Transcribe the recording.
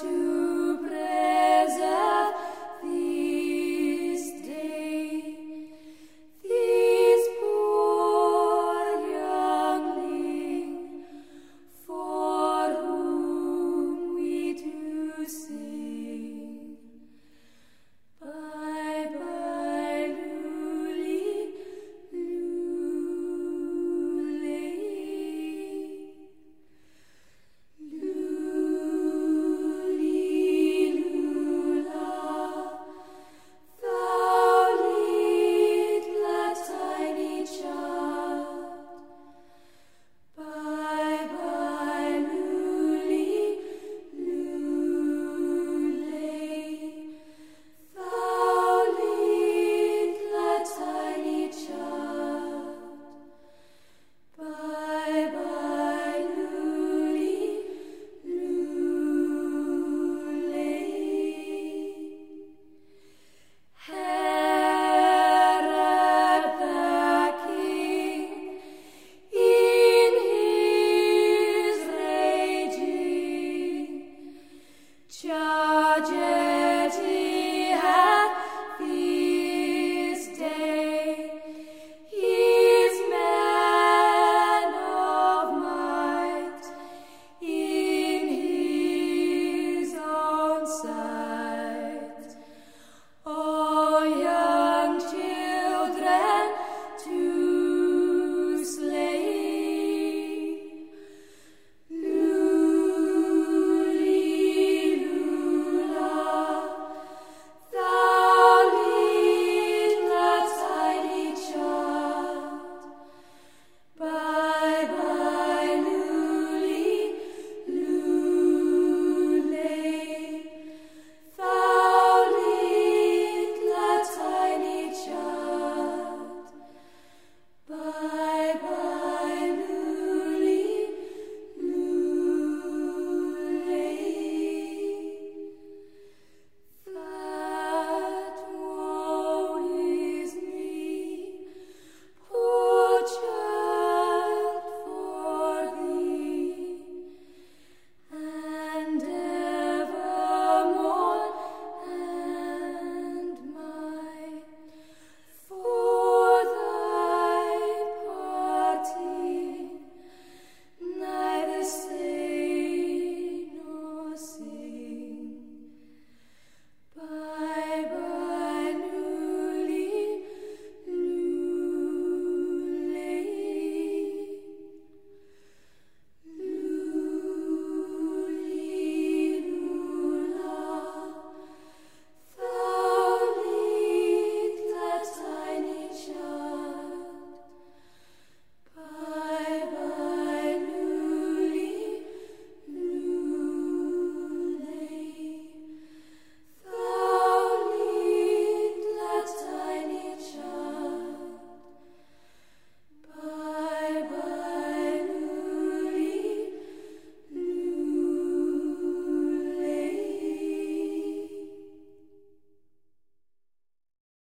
to